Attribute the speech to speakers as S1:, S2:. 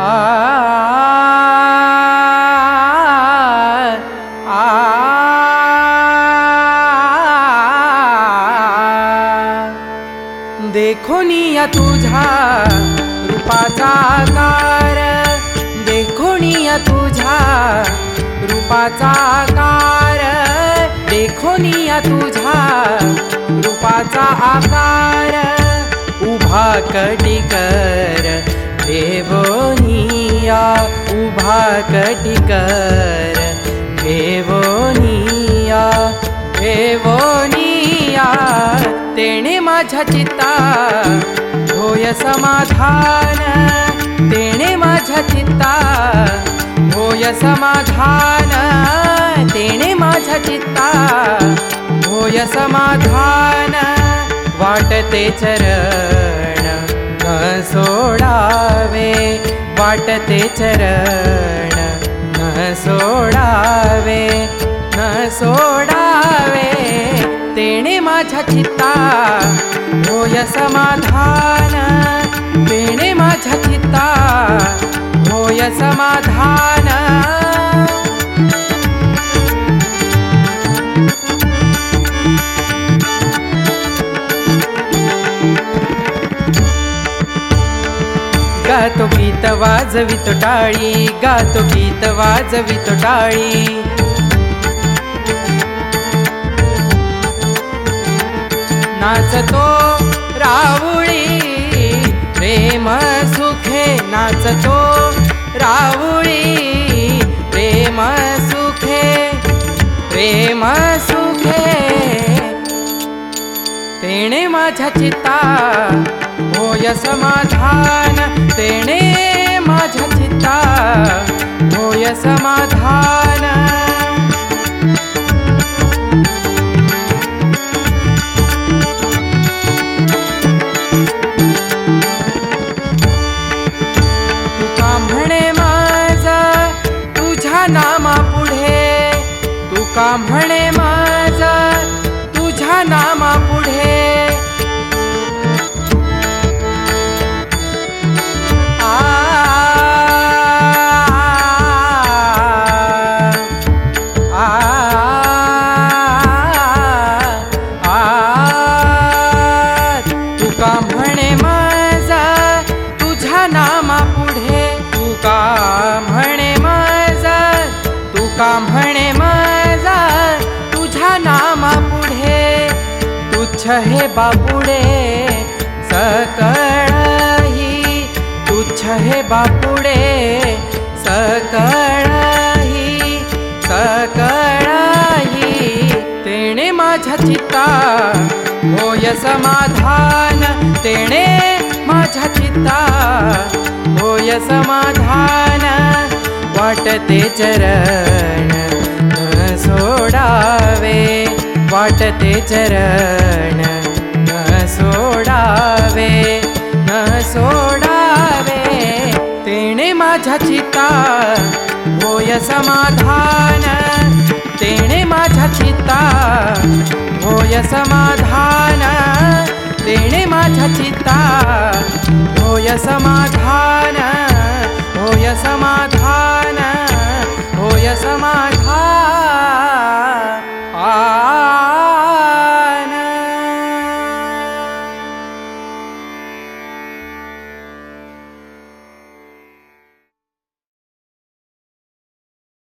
S1: आ आ तुझा रूपाचा आकार देखोनिया तुझा रूपाचा आकार देखोनिया तुझा रूपाचा आकार उभा कटिकर कटिकर। देवोनिया देवोनिया तेणे चित्ता होय समाधान तेणे माझ्या चित्ता होय समाधान तेणे माझ्या चित्ता होय समाधान वाटते चरण न सोडावे वाटते चरण न सोडावे न सोडावे। तेणे माझ्या चित्ता होय समाधान। तेणे माझ्या चित्ता होय समाधान गातो गीत वाजवितो टाळी गातो गीत वाजवितो टाळी नाचतो रावळी प्रेम सुखे नाचतो रावळी प्रेम सुखे प्रेम सुखे. तेणे माझ्या चित्ता होय समाधान तेणे माझ्या चित्ता. होय समाधान. तुका म्हणे माझा तुझ्या नामा पुढे तुका म्हणे नामा पुढे. तुका म्हणे माझा? तुका म्हणे माझा? तुझ्या नामा पुढे. तुच्छ हे बापुडे. सकळही. तुच्छ हे बापुडे. सकळही. सकळही. तेणे माझ्या चित्ता. होय समाधान. तेणे माझ्या चित्ता होय समाधान वाटते चरण. न सोडावे वाटते चरण. न सोडावे न सोडावे. तेणे माझ्या चित्ता होय समाधान तेणे माझ्या चित्ता होय समाधान तेणे माझ्या चित्ता समाधान